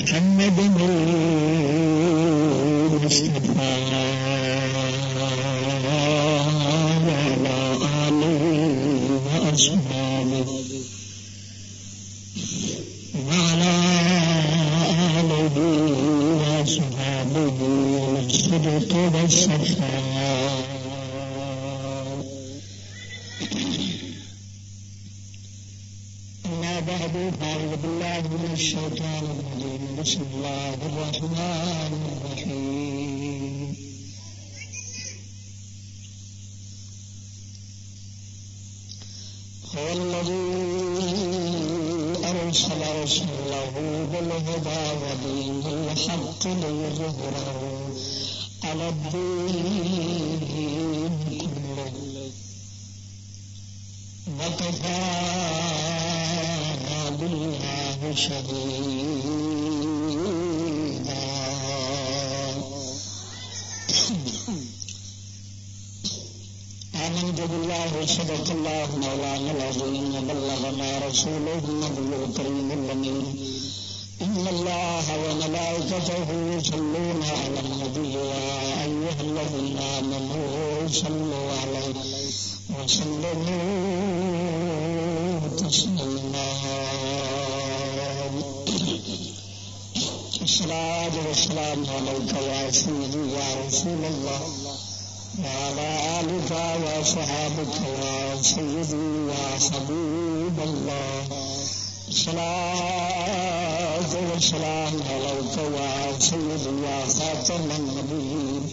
محمد مل بسم الله الرحمن الرحيم. هو الذي أرسل رسوله بالهدى ودين الحق ليظهره على الدين كله. وكفى بالله شهيدا. نحمد الله صدق الله مولانا العظيم وبلغنا رسوله النبي الكريم الأمين إن الله وملائكته يصلون على النبي يا أيها الذين آمنوا صلوا عليه وسلموا تسليما الصلاة والسلام عليك يا سيدي يا رسول الله وعلى آلك وصحابك يا سيدي يا حبيب الله. صلاة والسلام عليك يا سيدي يا خاتم النبيين.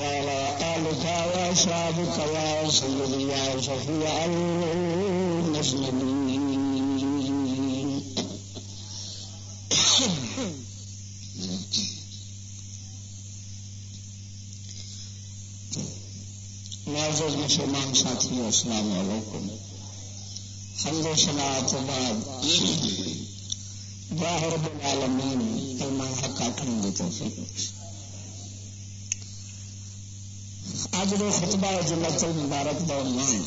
وعلى آلك وصحابك يا سيدي يا شفيع المذنبين معزز مسلمان ساتھی السلام علیکم۔ حمد و سنا تو بعد باہر العالمین کلمہ حق آخر اج دو خطبہ جمعت المبارک دور میں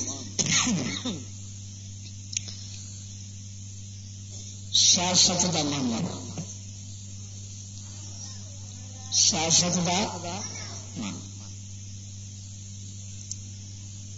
سیاست کا معاملہ سیاست کا معاملہ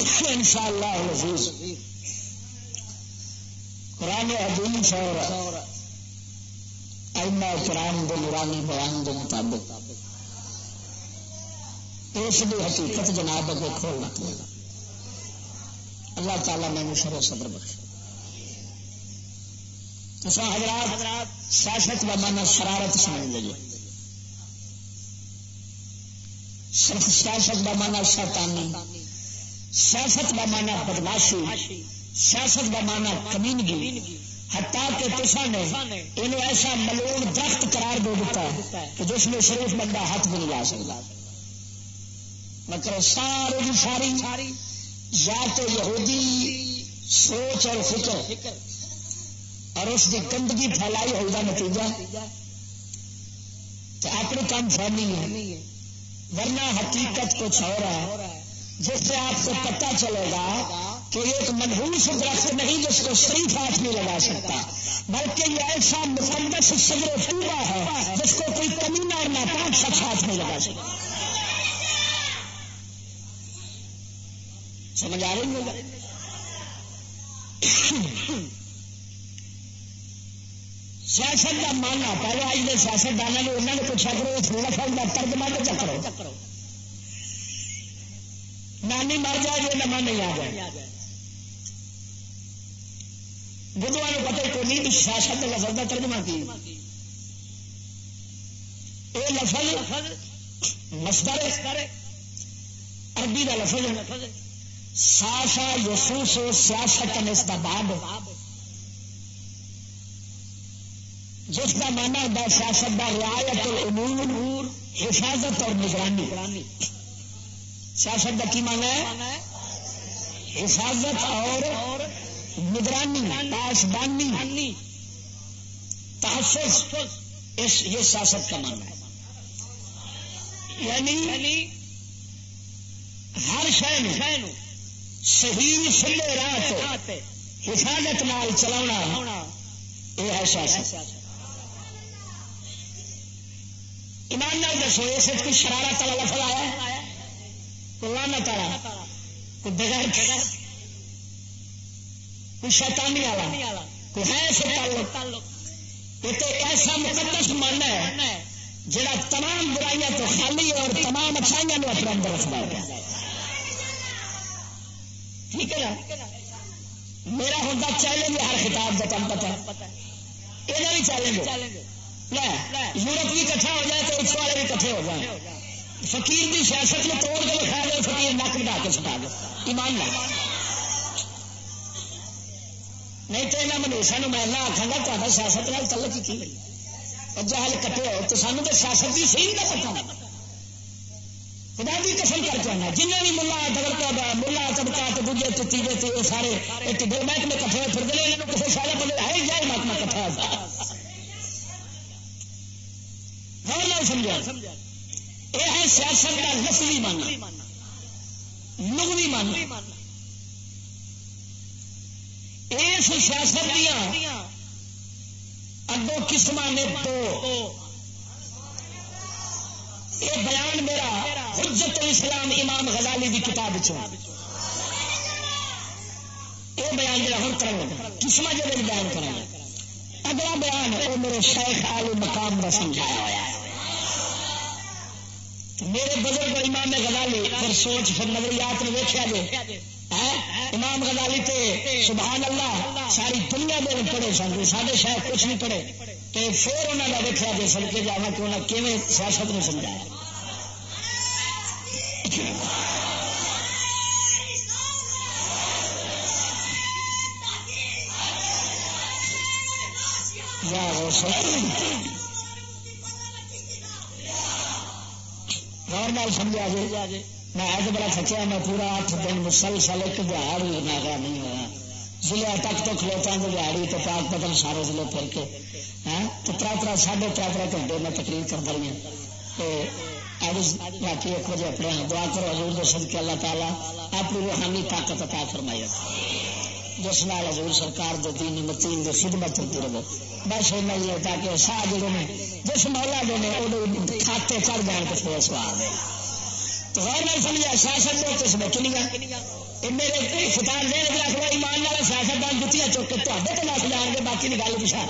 ان شاء اللہ حفیظ قرآن حدیث اور ایما کرام دے نورانی بیان کے مطابق. اس کی حقیقت جناب اگے کھولنا پڑے گا. اللہ تعالیٰ میں شر صبر بخش حضرات حضرات سیاست کا مانا شرارت سمجھ لیجیے سیاست کا مانا شیطانی سیاست کا مانا بدماشی، سیاست کا مانا کمینگی۔ ہٹا کے تسا نے انہوں ایسا ملون درخت قرار دے دیتا ہے کہ جس میں شریف بندہ ہاتھ بھی نہیں لا سکتا۔ مطلب ساری ساری یا تو یہودی سوچ اور فکر اور اس کی گندگی پھیلائی ہوئی کا نتیجہ تو اپنے کام فہمی ہے۔ ورنہ حقیقت کچھ ہو رہا ہے۔ جس سے آپ کو پتا چلے گا کہ ایک منہوس درخت نہیں جس کو شریف ہاتھ نہیں لگا سکتا، بلکہ یہ ایسا مقدس سگر ٹوبا ہے جس کو کوئی کمینہ اور ناپاک شخص ہاتھ نہیں لگا سکتا۔ سمجھ آ رہی سیاست کا ماننا، پہلے آج کے سیاست دانا نے انہوں نے پوچھا کرو لفظ کا ترجمہ تو چکرو۔ نانی مر جائے جی نما نہیں آ جائے بدھوا نے پتہ کوئی نہیں سیاست لفظ کا ترجمہ کی؟ یہ لفظ مسدر عربی کا لفظ ساسا یسوس سیاست اس کا باب جس کا مانا ہوتا ہے سیاست کا رعایت الامور، حفاظت اور نگرانی۔ سیاست کا کی مانا ہے؟ حفاظت اور نگرانی، پاسبانی، تحفظ، اس یہ سیاست کا مانا ہے۔ یعنی ہر شہر صحیح سلے راہ حفاظت نال چلا یہ ہے سیاست۔ ایمان نال دسو اس کوئی شرارت والا لفظ آیا کوئی لانا تارا کوئی بغیر کوئی شیطانی والا کوئی ہے تعلق۔ یہ تو ایسا مقدس من ہے جڑا تمام برائیاں تو خالی اور تمام اچھائیاں نے اپنے اندر رکھنا ہے۔ ٹھیک ہے نا؟ میرا ہوتا چیلنج ہر خطاب کا تم پتا یہ بھی چیلنج یورپ بھی کٹھا ہو جائے تو اس والے بھی کٹھے ہو جائیں۔ فقیر کی سیاست میں توڑ کے لکھا دے، فقیر نک بٹا کے سٹا دو ایمان نہ نہیں تو یہاں منیشا میں نہ آخا گا تا سیاست نال تعلق کی جہل کٹے ہو تو سانو تو سیاست کی صحیح نہ پتا خدا بھی قسم کر کے آنا۔ جن بھی ملا دبر ملا طبقہ تو دوجے تو تیجے تو یہ سارے ایک دو محکمے کٹھے ہوئے پھر دے کسی سارے بندے ہے جائے محکمہ کٹھا ہوتا ہاں، سمجھا۔ یہ ہے سیاست کا لفظی ماننا لغوی ماننا اس سیاست دیا اگو قسم نے تو۔ یہ بیان میرا حجت اسلام امام غزالی کی کتاب یہ بیان جا ہوں کریں قسم جب بیان کریں اگلا بیان وہ میرے شیخ علی مقام کا سمجھایا ہوا ہے۔ میرے بزرگ امام غزالی، پھر سوچ، پھر نظریات نے ویکیا جی امام غزالی تے سبحان اللہ، ساری دنیا دے پڑھے سن سارے شاید کچھ نہیں پڑھے۔ تو پھر انہوں نے دیکھا جی سن کے جا کہ انہیں کیون سیاست نے سمجھایا۔ یا غور نال سمجھا جی میں آج بڑا تھکیا میں پورا آٹھ دن مسلسل ایک دہاڑ بھی ناگا نہیں ہوا ضلع تک تو کھلوتا ہوں، دہاڑی تو پاک پتن سارے ضلع پھر کے ہاں؟ تو تر تر ساڑھے تر تر گھنٹے میں تقریر کر رہی ہوں اج باقی ایک بجے اپنے ہاں، دعا کرو حضور دے صدقے اللہ تعالیٰ اپنی روحانی طاقت عطا فرمائی جس نال حضور سرکار دے دین متین دے خدمت ہوتی رہے۔ بس نہیں ہوتا کہ سا جڑے نے جس مولا جو نے وہ کھاتے چڑھ جان کے پھر سوار دے تو غیر نہیں سمجھا سیاست تو اس میں کنیاں میرے فتار دے رکھ ایمان والا سیاست دان جتیاں چک کے تے تو نس جان گے باقی گل پچھا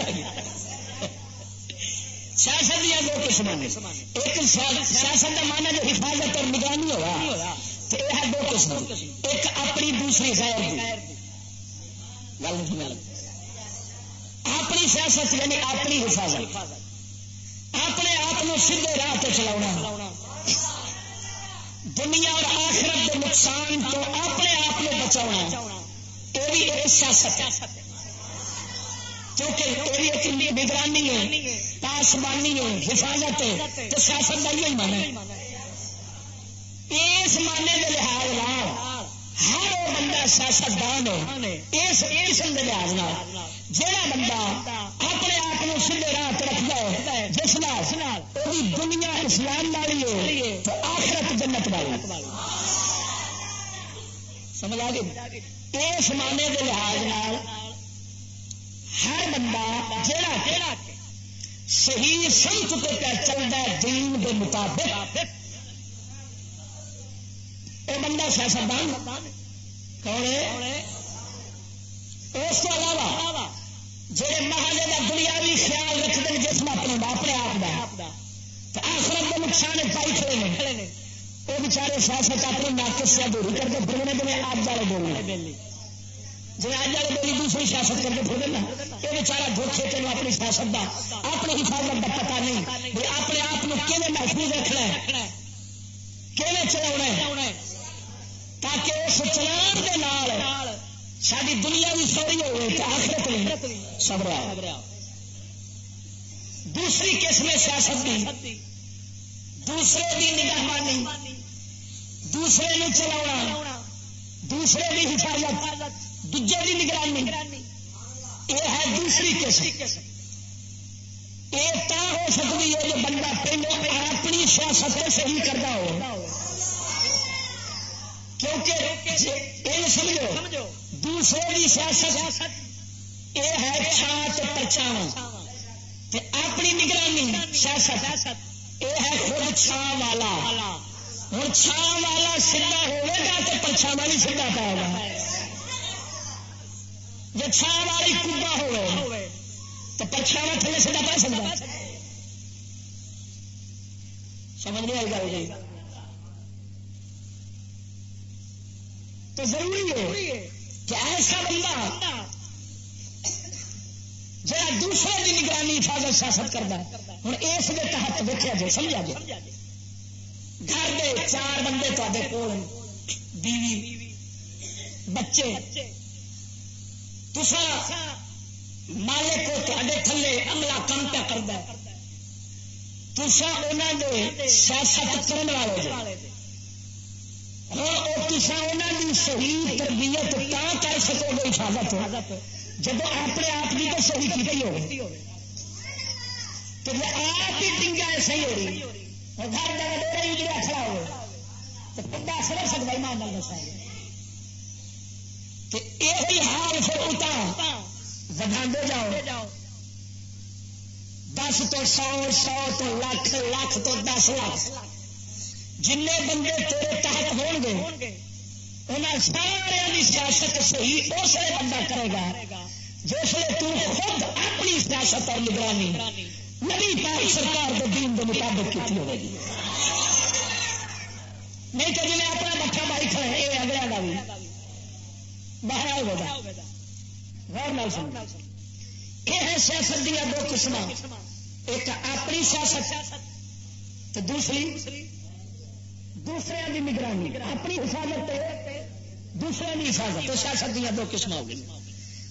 سیاست دیا دو قسم نے۔ ایک سیاست کا مانا جو حفاظت اور نگرانی ہوا تو یہ ہے دو قسم ایک اپنی، دوسری خیر گل نہیں اپنی سیاست یعنی اپنی حفاظت۔ اپنے آپ کو سیدھے راہ پہ چلا دنیا اور آخرت کے نقصان تو اپنے آپ کو بچا یہ بھی ایک سیاست کیونکہ یہ ایک نگرانی ہے۔ پاسبانی ہے، حفاظت ہے۔ تو سیاست کا ہی مانا اس مانے کے لحاظ ہر وہ بندہ سیاستدان ہے، اس قسم کے لحاظ جہاں بندہ اپنے آپ کو سیدھے راہ رکھتا ہے، جس وہی دنیا اسلام والی ہے، تو آخرت جنت والی سمجھ آ گئی؟ اس مانے کے لحاظ ہر بندہ جہاں صحیح سمت پہ چلتا دین کے مطابق۔ وہ بندہ سیاستدان کون ہے؟ اس کے علاوہ جہے محلے کا دنیاوی خیال رکھتے ہیں جسم اپنے اپنے آپ کا آخرت کے نقصان پائی کھڑے ہیں۔ وہ بچارے سیاست اپنی ناقص سے دوری کر کے پھرنے میں آج والے بولنے جی اج والے بولی، دوسری سیاست کر کے پھر نا۔ یہ بچارا دھوکھے تین اپنی سیاست کا اپنی حفاظت کا پتا نہیں اپنے آپ کو کھے محفوظ رکھنا ہے کھے چلا تاکہ اس چلان کے نال ساری دنیا بھی سوری ہوئے تو آخرت سب رہا دوسری قسم سیاست کی دوسرے کی نگہبانی۔ دوسرے نے چلا دوسرے کی حفاظت۔ دوجے کی نگرانی۔ یہ ہے دوسری قسم۔ یہ تا ہو سکتی ہے جو بندہ پہلے اپنی سیاست صحیح کرتا ہو۔ کیونکہ یہ سمجھو دوسرے کی سیاست یہ ہے چھات پرچاوا اپنی نگرانی سیاست یہ ہے خود چھان والا۔ ہوں چھان والا سیدھا ہوگا تو پرچھاوا بھی سیدھا پائے گا۔ جی چھان والی کبا ہو تو پرچھاوا تھلے سیدھا پا سکتا سمجھ نہیں آئی گل جی؟ تو ضروری ہے کہ ایسا بندہ جا دوسرے کی نگرانی حفاظت سیاست کرتا ہوں اس کے تحت دیکھا جائے، سمجھا جائے۔ گھر دے چار بندے تے کول بیوی، بچے۔ تسا مالک تے تھلے عملہ کم پہ کرتا تسا انہوں نے سیاست کرنے والے وہ انہوں کی صحیح تربیت تا کر سکو گے حفاظت؟ جب اپنے آپ کی تو صحیح کی ہو، تو جب آپ ہی ڈنگا صحیح ہو رہی، اور گھر جگہ دے رہی جڑا کھڑا ہو، تو بندہ سمجھ سکتا ایمان نال دسا یہ حال پھر اتا بڑھا جاؤ۔ دس تو سو سو تو لاکھ لاکھ تو دس لاکھ جن بندے تیرے تحت ہو گے انہیں سارے سیاست صحیح اس لیے بندہ کرے گا۔ جس لیے تو خود اپنی سیاست اور نگرانی نبی پاک سرکار کے دین کے مطابق کی ہوگی نہیں تو جی جنہیں اپنا بچہ بائی کھڑے یہ اگلے کا بھی۔ باہر ہوگا غور نال سمجھ یہ ہے سیاست دیا دو قسم ایک اپنی سیاست تو دوسری دوسرے کی نگرانی۔ اپنی حفاظت دوسرے کی حفاظت تو سیاست دیا دو قسم ہو گئی۔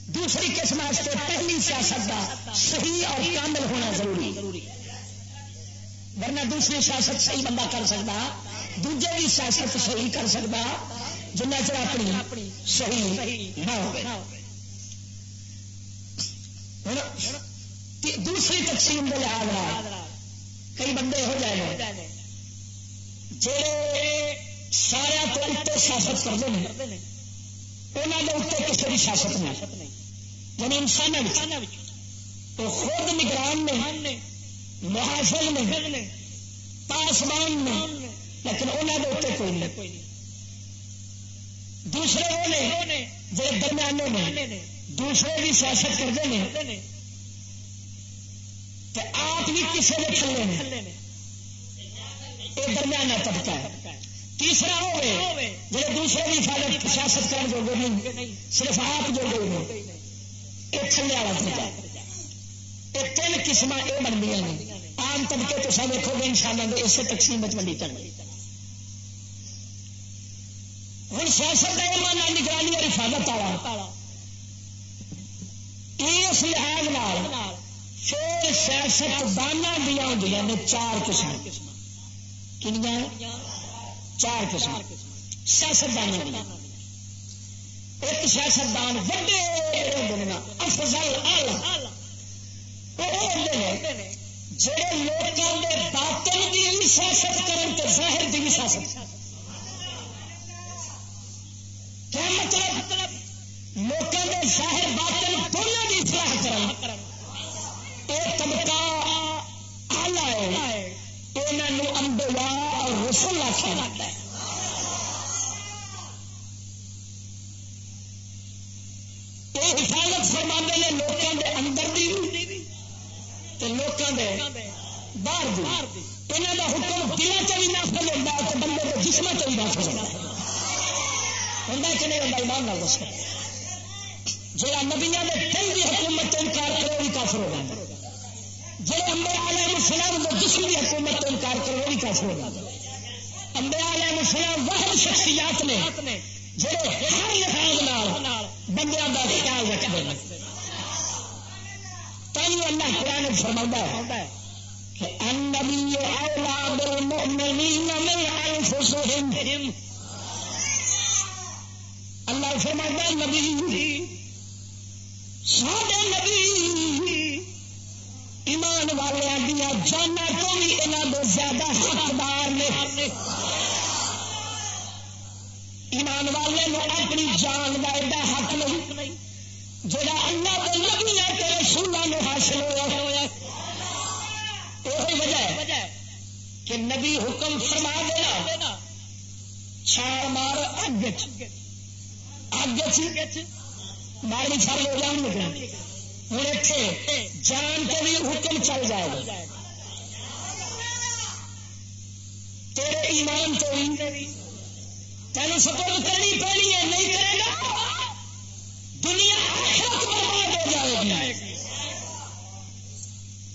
دوسری قسم واسطے پہلی سیاست کا صحیح اور کامل ہونا ضروری۔ ورنہ دوسری سیاست صحیح بندہ کر سکتا، دوجے کی سیاست صحیح کر سکتا جن چر اپنی صحیح نہ ہو دوسری تقسیم کے لحاظ کئی بندے ہو جائے۔ جڑے سارا تو اتنے سیاست کرتے ہیں۔ انہوں نے اتنے کسی کی سیاست نہیں۔ یعنی انسان تو خود نگران نے محافظ نے پاسمان نے، لیکن انہوں نے اتنے کوئی نہیں۔ دوسرے وہ نے جڑے درمیانے نے، دوسرے کی سیاست کرتے ہیں۔ آپ بھی کسی کے تھلے نے۔ یہ درمیانہ طبقہ ہے۔ تیسرا ہوئے جی دوسرے بھی حفاظت سیاست کر جو نہیں، صرف آپ جو گئے یہ تھلے والا طبقہ یہ تین قسم یہ بنتی ہیں آم طبقے تو سب دیکھو گے انسانوں کے اسے تقسیم منڈی کر ہوں سیاست کا یہ نگرانی اور حفاظت والا۔ اس لحاظ پھر سیاست دانا دیا ہوں چار قسم کنیا چار قسم۔ سیاستدان ایک سیاستدان وڈے افضل جڑے لوگوں کے باطن کی بھی سیاست کرن تو ظاہر کی بھی سیاست۔ کیا مطلب؟ لوگوں کے ظاہر باطن دونوں کی اصلاح کرن۔ یہ طبقہ آلہ ہے۔ انہوں امبیا اور رسول آخیا ہے۔ یہ حفاظت فرما نے لوگوں کے اندر لوگوں کے باہر یہاں کا حکم دلوں سے بھی نافذ ہوتا ہے تو بندے کے جسم سے بھی نافذ ہوتا ہے ہوتا کہ نہیں ہوتا ایمان نہ دس جہاں نبیا نے دل کی حکومت انکار کرے، وہ بھی کافر ہو جائے۔ جی امبے علیہ السلام جسم کی حکومت انکار کرے، وہ بھی کافر ہو جائے۔ امبے علیہ السلام واحد شخصیات نے جہے ہر لحاظ بندیاں کا خیال رکھتے ہیں۔ تھی اللہ قرآن فرما ہے النبي أولى بالمؤمنين من اللہ فرماتا نبی سارے نبی ایمان والے دیا جانا تو بھی یہاں دے زیادہ حقدار نے۔ ایمان والے نے اپنی جان کا ایڈا حق نہیں، جڑا اللہ کے نبی کے رسولوں حاصل ہوا ہوا وجہ ہے کہ نبی حکم فرما دینا، چھال مار اگ اگ مار بھی چھل ہو جان لگا ہوں اتنے جان کے بھی حکم چل جائے گا۔ تیرے ایمان تو تین سپورٹ کرنی پڑنی ہے، نہیں کرے گا، دنیا برباد ہو جائے گی۔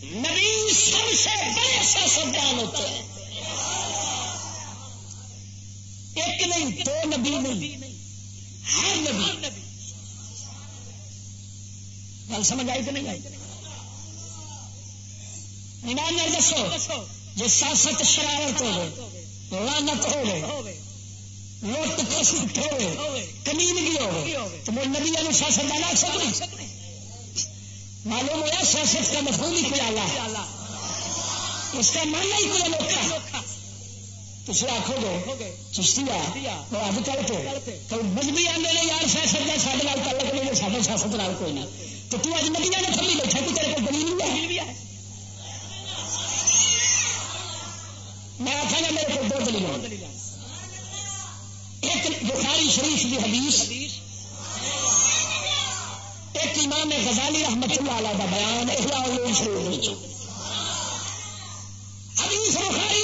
نبی سب سے بڑے سیاستدان ہوتے ہیں۔ ایک نہیں، دو نبی نہیں، ہر نبی۔ گل سمجھ آئی کہ نہیں آئی؟ ایمان دسو جی سیاست شرارت ہو لانت ہو لوٹ کشت ہو کمینگی ہو تو وہ نبی سیاست ڈالا سکتے معلوم ہوا سیاست کا مفہوم ہی کوئی آلہ اس کا ماننا ہی کوئی انوکھا تھی آخو گے چشتی اب کل تو مذہبی آدھے یار سیاست کا سارے تعلق نہیں سارے سیاست کوئی نہ تو تو اج ندیاں نے تھلی بیٹھا تو تیرے کو دلیل بھی ہے۔ میں آخا گا، میرے کو دو دلیل ایک بخاری شریف کی حدیث، ایک امام غزالی رحمت اللہ علیہ کا بیان، احیاء شریف حدیث بخاری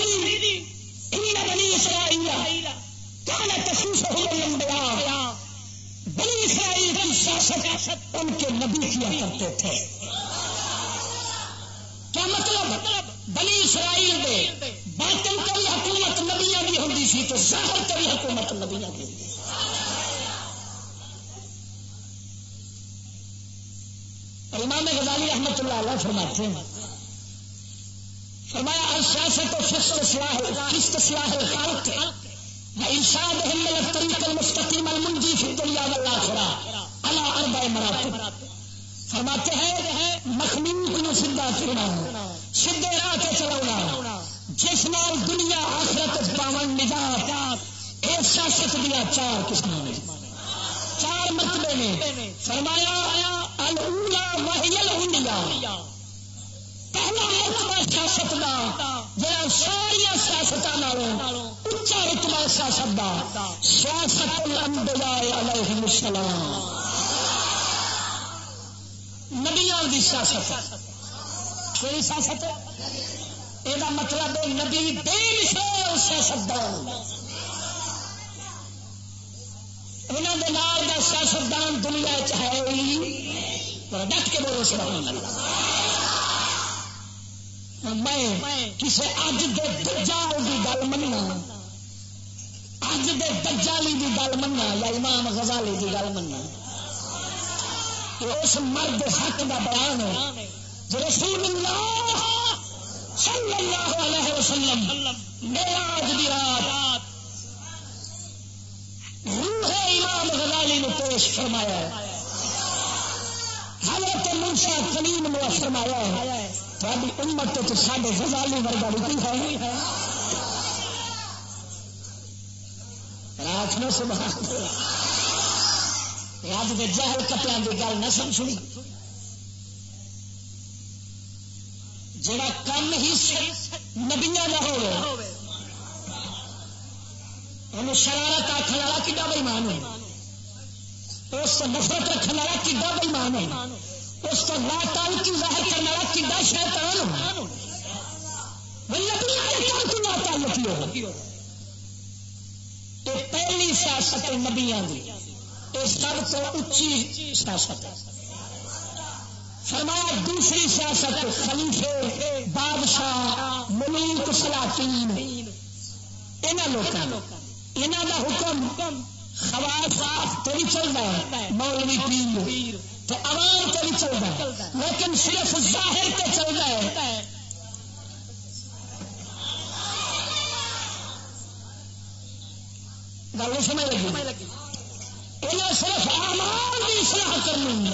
ان بنی اسرائیل کان تسوسهم الانبیاء بنی اسرائیل کی ان کے نبی کیا کرتے تھے؟ کیا مطلب؟ بنی اسرائیل دے باطن کبھی حکومت نبیاں بھی ہوتی سی تو ظاہر کبھی حکومت نبیاں بھی ہوتی امام غزالی رحمت اللہ علیہ فرماتے ہیں، فرمایا سیاست و فسٹ صلاح فسٹ صلاح خالق ارشاد ہم طریق المستقیم المنجی فی الدنیا والآخرہ۔ علی اربع مراتب۔ فرماتے ہیں مخلوق نو سیدھا کرنا سیدھے راہ تے چلاونا جس نال دنیا آخرت پاون نجات اے سیاست دیا چار قسم نے۔ چار مرتبے نے۔ فرمایا پہلا رتبہ سیاست کا جا ساریا سیاست اچا رتبہ سیاست کا سیاست الانبیاء علیہ السلام۔ نبیا کی سیاست کوئی سیاست یہ مطلب نبی بے مثال سیاستدان انہوں نے نال کا سیاستدان دنیا ہے ڈٹ کے بولو سبحان اللہ۔ میں کسی اج دے دجال کی گل مننا۔ اج دے دجالی کی گل مننا یا امام غزالی کی گل مننا۔ اس مرد حق کا بیان ہے جو رسول اللہ صلی اللہ علیہ وسلم میرا اج دی رات روح امام غزالی نے پیش فرمایا ہے۔ حضرت منشا کلیم نے فرمایا ہے۔ تھوڑی امت تو سارے غزالی ورگا بھی ہے رات میں صبح۔ اج کے جہل کپڑے کی گل نہ سمجھنی جڑا کم ہی نبیا کا ہو شرارت آخر والا کھا بےمان ہو اس نفرت رکھنے والا کھا بےمان ہے؟ اس کو لا تعلقی ظاہر کرنے والا کنڈا شیطان لا تعلقی ہو پہلی سیاست نبیاں یہ سب تو اچھی سیاست ہے۔ فرمایا دوسری سیاست خلیفے بادشاہ ملوک سلاطین۔ یہاں لوگوں یہاں کا حکم خواص تو بھی چلتا ہے، مولوی پیر تو عوام تو بھی چلتا ہے، لیکن صرف ظاہر تو چلتا ہے۔ گل سمجھ لگی؟ صرف آمان کی اصلاح کرنی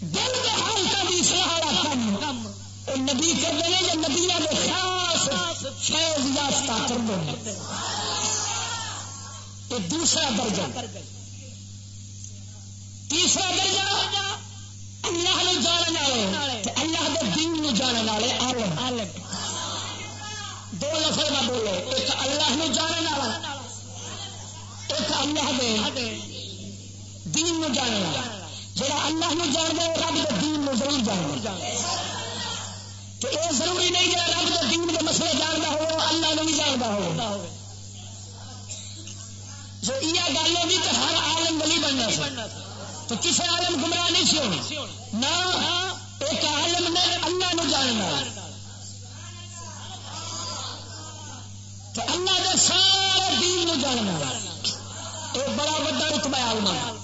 دل کے حالت کی اصلاح والا کام نبی کرتے ہیں یا نبی کے خاص فیض یافتہ کر دو دوسرا درجہ۔ تیسرا درجہ، اللہ نے جاننے والے اللہ کے دین نو جاننے والے عالم۔ دو لفظ نہ بولو، ایک اللہ نے جاننے والا، ایک اللہ دے۔ دین نو جاننے والا۔ جڑا اللہ نو جان دے رب دے دین نو ضرور جان دے تو یہ ضروری نہیں کہ رب دے دین کے مسئلے جانتا ہو، اللہ نو بھی جانتا ہو۔ جو یہ گل ہوگی کہ ہر عالم ولی بننا تو کسی عالم گمراہ نہیں سی ہونی۔ نہ ایک عالم نے اللہ نو جاننا تو اللہ دے سارے دین نو جاننا ایک بڑا بڑا رتبہ عالم ہے۔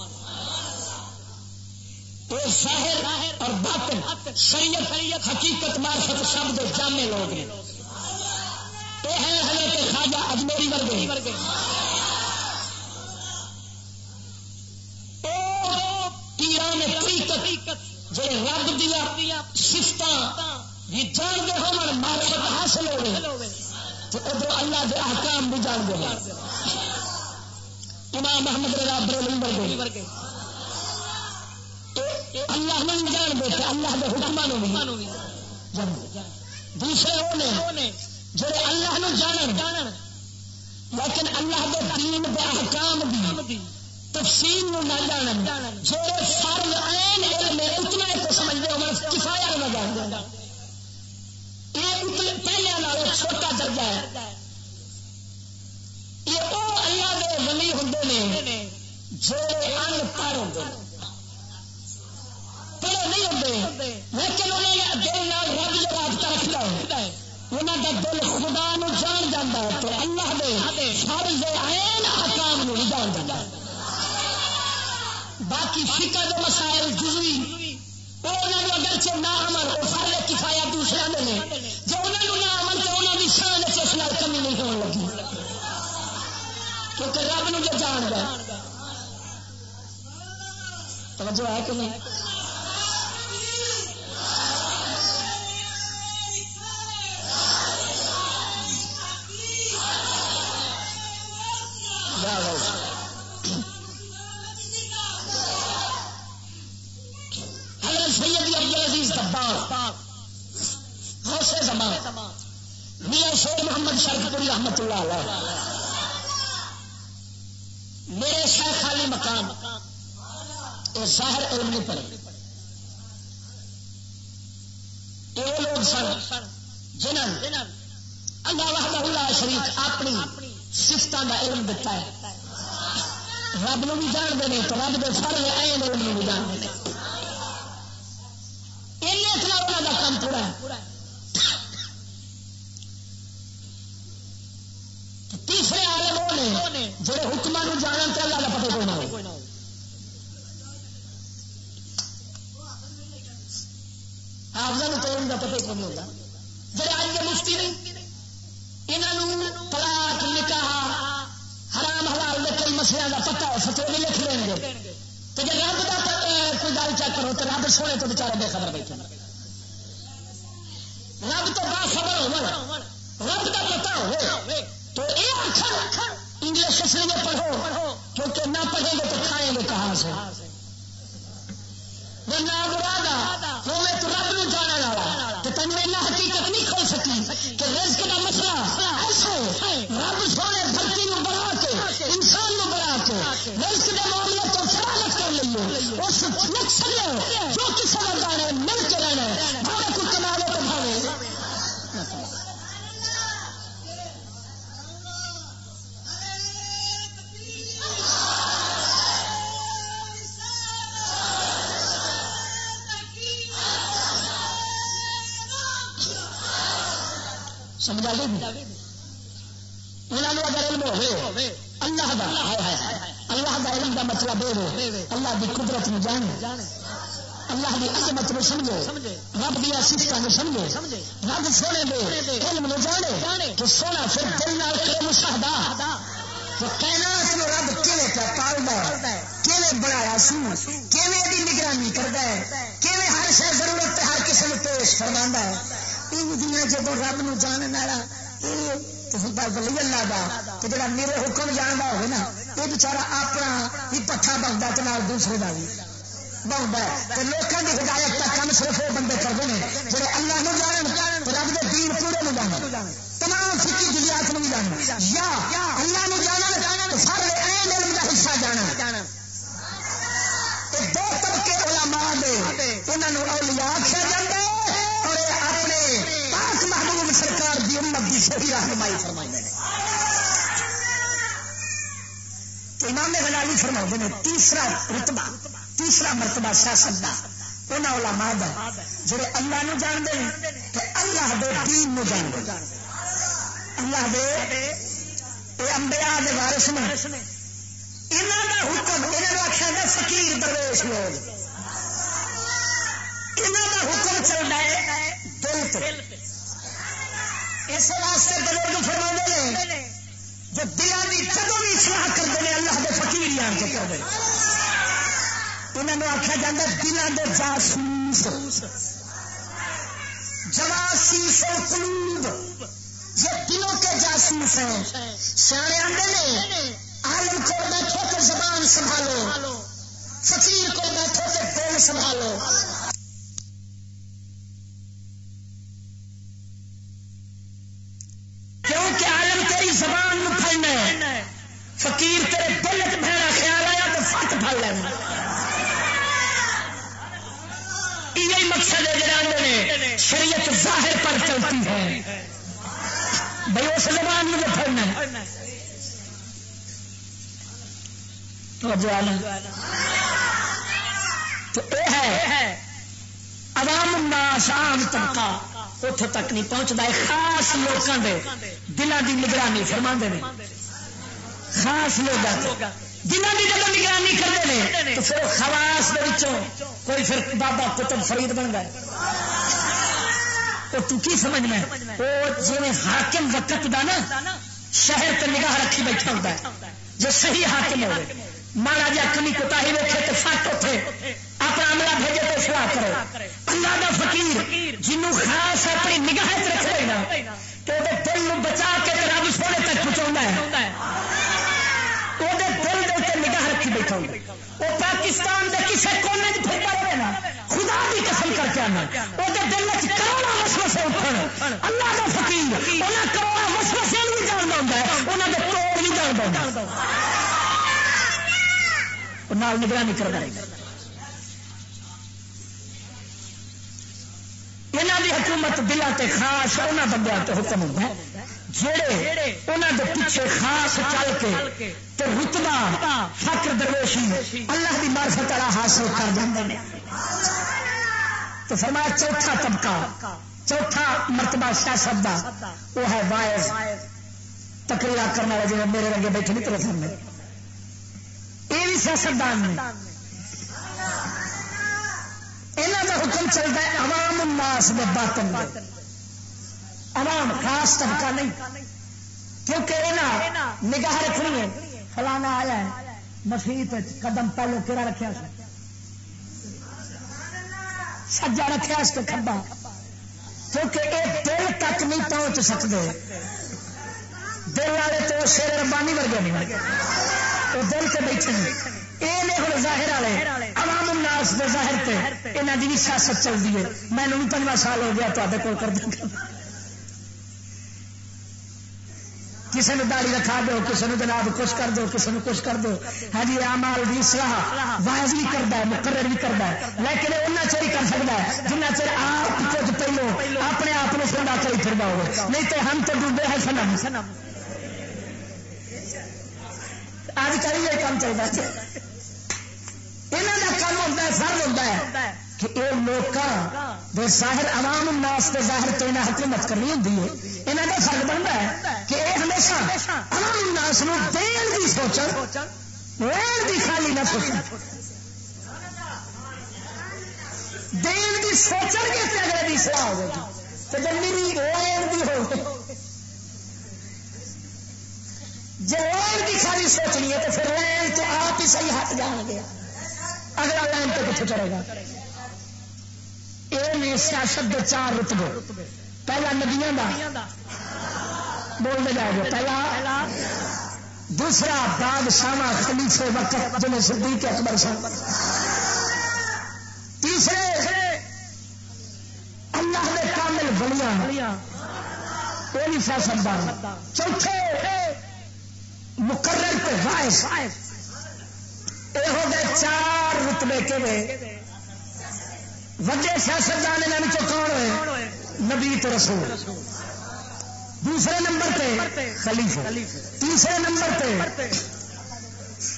تو ظاہر اور باطن، شریعت، حقیقت مارفت سب دے جامع لوگ ہیں۔ وہ ہے حضرت خواجہ اجمیری ورگے۔ پیران حقیقت جڑے رب دیا سفت بھی جانتے ہو مارفت حاصل ہو تو ادھر اللہ کے احکام بھی جانتے ہیں امام محمد رضا بریلوی ورگے۔ اللہ نہیں جان دے اللہ کے حکمان دوسرے وہ نے جڑے اللہ نو جان جان لیکن اللہ کے دین کے احکام دی تفصیل نو نہ جان جڑے فرض عین علم اتنا ایک سمجھتے ہو کفایا نہ جان یہ پہلے چھوٹا درجہ ہے۔ یہ وہ اللہ کے ولی ہوں نے جڑے ان پڑھ ہوں پڑھے نہیں ہوتے। لیکن انہوں نے دل رب جو رابطہ رکھتا ہے انہوں کا دل خدا نو جان جانا ہے تو اللہ دے فرض عین حکام نو نہیں جان جانا باقی فکر کے مسائل جزوی، وہ اگرچہ نہ عمل، وہ سارے کفایا دوسرے نے۔ جو انہوں نے نہ عمل تو انہوں کی شان اس نال کمی نہیں ہونے لگی۔ کیونکہ رب نو جو جان گیا توجہ ہے کہ نہیں؟ شریف اپنی سفتوں کا علم دیتا ہے۔ رب نو بھی جانتے ہیں تو رب کے فرض ایم علم بھی جانتے ہیں۔ سونے دے، علم میں جانے تو سونا پھر دل نال کرے مشاہدہ؟ تو کائنات میں رب کیویں پہ پالدا ہے؟ کیویں بنایا سو کیویں دی نگرانی کردا ہے؟ کیویں ہر شے ضرورت تے ہر قسم پیش فرماندا ہے؟ جب رب نو جان والا ولی اللہ دا تو جڑا میرے حکم جانتا ہوگا نا یہ بچارا اپنا بھی پٹھا بنتا تو دوسرے کا بھی بنتا ہے. تو لوگوں کی ہدایت کا کام صرف وہ بندے کرتے ہیں جڑے اللہ نو جان رب کے دین پورے نو جان تمام فکی جلیات نو جان یا اللہ نو جانا سارے این علم کا حصہ جانا دو طبقے علماء دے انہوں نے اولیاء آخیا جاتا ہے محبوب سرکار دی امت دی صحیح رہنمائی فرمائی نے. امام غزالی فرما نے تیسرا رتبہ تیسرا مرتبہ سیاست کا انہوں علماء دا، جڑے اللہ نو جان دے تے اللہ دے دین نو جان دے اللہ دے، اے انبیاء دے وارث نے۔ انہاں دا حکم، انہاں نو آکھیا گیا فقیر درویش لوگ۔ انہاں دا حکم چلدا ہے دل تے اس واسطے بزرگ فرما نے جو دلان کی جدو بھی سلاح کرتے ہیں اللہ کے فکیر آن کے کرتے انہوں نے آخیا جا دلان کے جاسوس۔ جواسی سو قلوب یہ دلوں کے جاسوس ہیں۔ سیانے آتے ہیں عالم کو بیٹھو تو زبان سنبھالو۔ فقیر کو بیٹھو تو دل سنبھالو۔ کیونکہ عالم تیری زبان میں پھڑنا ہے، فقیر تیرے دل چ بہنا خیال آیا تو فٹ پڑ لینا۔ یہ مقصد ہے جڑا نے، شریعت ظاہر پر چلتی ہے۔ بھائی اس زبان میں پھڑنا ہے۔ تو یہ ہے، عوام الناس عام طبقہ اتوں تک نہیں پہنچتا ہے۔ خاص لوگوں کے دلوں کی نگرانی فرما نے۔ خاص لوگ دلوں کی جب نگرانی کرتے ہیں تو پھر خواس کوئی پھر بابا کتب فرید بن گئے وہ تو کی سمجھنا وہ جی حاکم وقت دا نا، شہر تے نگاہ رکھی بیٹھا ہوتا ہے۔ جو صحیح حاکم ہو ماڑا جا جی کمی کوتا ہی ویچے تو فٹ اٹھے، اپنا عملہ بھیجے تو سلا کرو اللہ دا فقیر جنوں خاص اپنی نگاہ رکھ لینا تو وہ دل بچا کے رب سونے تک پہنچا ہے۔ نگاہ وہ پاکستان کے کسی کونے میں پھرتا رہے نا، خدا بھی قسم کر کے آنا۔ وہ دل کروڑا مسل سے اٹھن۔ اللہ کا فقیر انہیں کروڑا مسل سے بھی جاننا ہوتا ہے انہوں نے توڑ بھی جاننا ہوتا نگرانی کردا کرنا یہاں کی حکومت دلوں سے خاص انہوں بندے حکم ہوتا ہے۔ جڑے انہوں کے پیچھے خاص چل کے تو رتبا فکر درویشی، اللہ کی مارفت والا حاصل کر دیں تو فرمایا چوتھا طبقہ، چوتھا مرتبہ سیاست کا وہ ہے وائز۔ تقریر کرنے والے جی میرے رنگے بیٹھے نہیں تیرے سامنے یہ بھی سیاستدان نے۔ یہاں کا حکم چلتا ہے عوام الناس میں باطن عوام خاص طبقہ نہیں۔ کیونکہ یہاں نگاہ رکھنی ہے۔ فلانا آیا ہے مسیح قدم پہلے کہڑا رکھا سا سجا رکھا اس کے کھبا۔ کیونکہ یہ دل تک نہیں پہنچ سکتے دل والے تو شیر ربانی ورگے نہیں وہ دل کے بیٹھے ہیں۔ یہ ظاہر والے، عوام الناس دے ظاہر تے یہاں کی بھی سیاست چلتی ہے۔ میں بھی پنجواں سال ہو گیا تے کول کر۔ دوں کسی نے داڑی رکھا دو، کسی نے جناب کچھ کر دو، کسی نے کچھ کر دو۔ ہاں جی امال بھی سلاح واض بھی کرتا ہے، مقرر بھی کرتا ہے۔ لیکن اتنا چیر ہی کر سکتا ہے جنہ چر آپ کچھ پہلو اپنے آپ کو سنڈا کری پھر ہو نہیں تو ہم تو ڈوبے ہیں سنم۔ سنم اج کل یہ کام چلتا ہے۔ یہاں کا کام ہوتا ہے سر ہوتا ہے۔ کہ یہ لوگ ظاہر عوام الناس کے ظاہر تو انہیں حکومت کرنی ہوتی ہے۔ یہاں کا فرق بنتا ہے کہ یہ ہمیشہ عوام الناس نو دین کی سوچ لین کی خالی نہ سوچ دین کی سوچن کے اگلے کی سلاح ہوگی تو جب میری لین کی ہو جی لین کی خالی سوچنی ہے تو پھر لین تو آپ ہی صحیح ہاتھ جان گیا اگلا لائن تو کتنے چڑے گا؟ یہ سیاست کے چار رتبے پہلا ندیاں کا بولنے جا گے پہلا دوسرا بادشاہ خلیفے وقت جنہیں صدیق اکبر سن تیسرے اللہ نے کامل بڑیاں وہ بھی فیصل دار چوتھے مقرر تو وائس یہ ہو گئے چار رتبے کے وجے سیاستدان یہاں کون ہوئے، نبی تو رسول۔ دوسرے نمبر پہ خلیف تیسرے نمبر پہ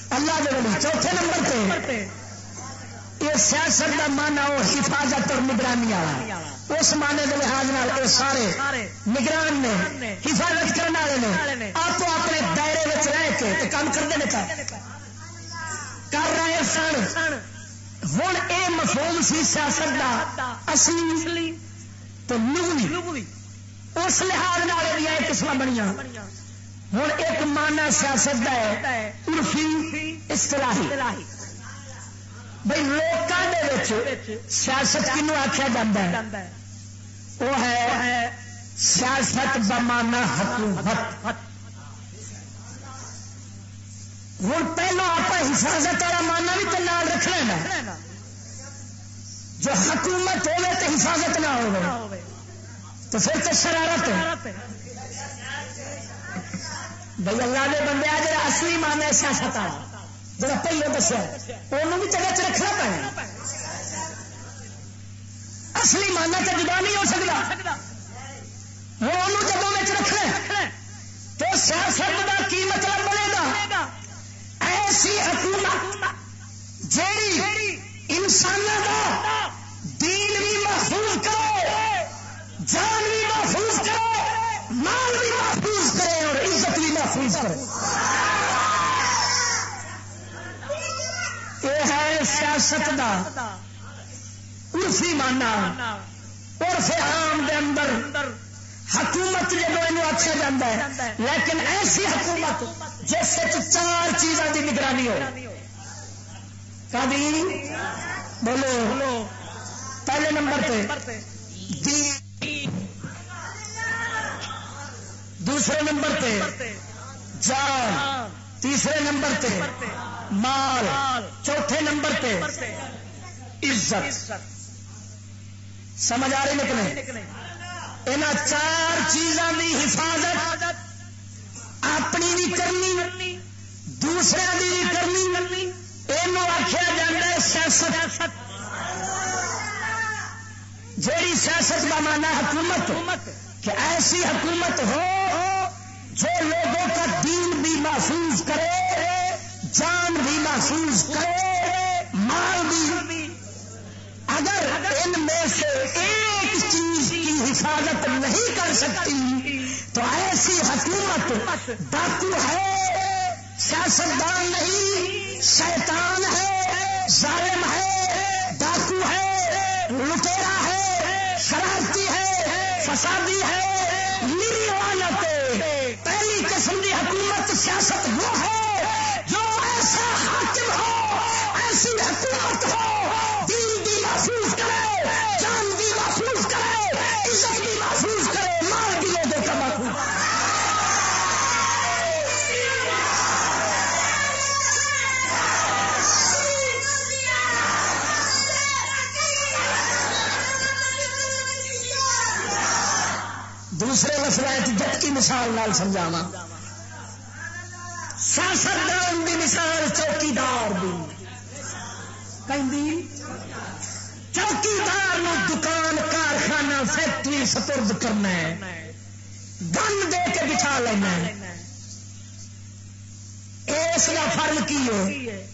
اللہ کے دے چوتھے نمبر پہ یہ سیاست کا مانا وہ حفاظت اور نگرانی والا۔ اس مانے کے لحاظ یہ سارے نگران نے، حفاظت کرنے والے نے آپ اپنے دائرے رہ کے کام کرتے ہیں کر رہے سن۔ ہوں یہ مفہوم سی سیاست کا اصلی تو لگوی اس لحاظ یہ قسم بنیا ہوں ایک مانا سیاست کا ہے، عرفی اصطلاحی۔ بھائی لوگوں کے سیاست کنو آخیا جا وہ ہے سیاست بمانا حکومت۔ ہوں پہلو آپ حفاظت والا ماننا بھی تو نام رکھنا جو حکومت ہوے تو حفاظت نہ ہو تو پھر تو شرارت بھائی اللہ کے بندے آ جا اصلی مان ہے، سیاست والا جا پہلے دسیا وہ بھی جگہ چ رکھنا پڑنا اصلی ماننا تو جدا نہیں ہو سکتا وہ جگہوں میں رکھنا تو سیاست کا کی مطلب بنے گا؟ ایسی حکومت جیڑی انسان کا دین بھی محفوظ کرے، جان بھی محفوظ کرے، مال بھی محفوظ کرے اور عزت بھی محفوظ کرے۔ یہ ہے سیاست کا عرفی مانا عرف عام دے اندر حکومت جب آخیا جا ہے، لیکن ایسی حکومت جس چار چیزوں کی نگرانی ہو۔ کبھی بولو۔ پہلے نمبر پہ دوسرے نمبر پہ جان۔ تیسرے نمبر پہ مال۔ چوتھے نمبر پہ عزت۔ سمجھ آ رہی نکلے ان چار چیزوں کی حفاظت اپنی بھی کرنی، دوسرے کی بھی کرنی۔ یہ آخیا جا سیاست۔ جیڑی سیاست کا مانا حکومت، کہ ایسی حکومت ہو جو لوگوں کا دین بھی محفوظ کرے، جان بھی محفوظ کرے، مال بھی اگر ان میں سے ایک چیز کی حفاظت نہیں کر سکتی، تو ایسی حکومت ڈاکو ہے، سیاستدان نہیں، شیطان ہے، ظالم ہے ڈاکو ہے، لٹیرا ہے، شرارتی ہے، فسادی ہے، میری عوالت پہلی قسم کی حکومت سیاست وہ ہے جو ایسا حاکم ہو، ایسی حکومت ہو دوسرے مسئلہ جت کی مثال نال سمجھاوا سیاستدان کی مثال چوکیدار دی۔ چوکیدار دکان، کارخانہ، فیکٹری سپرد کرنا ہے۔ گن دے کے بچھا لینا ہے۔ اس کا فرق کی ہے؟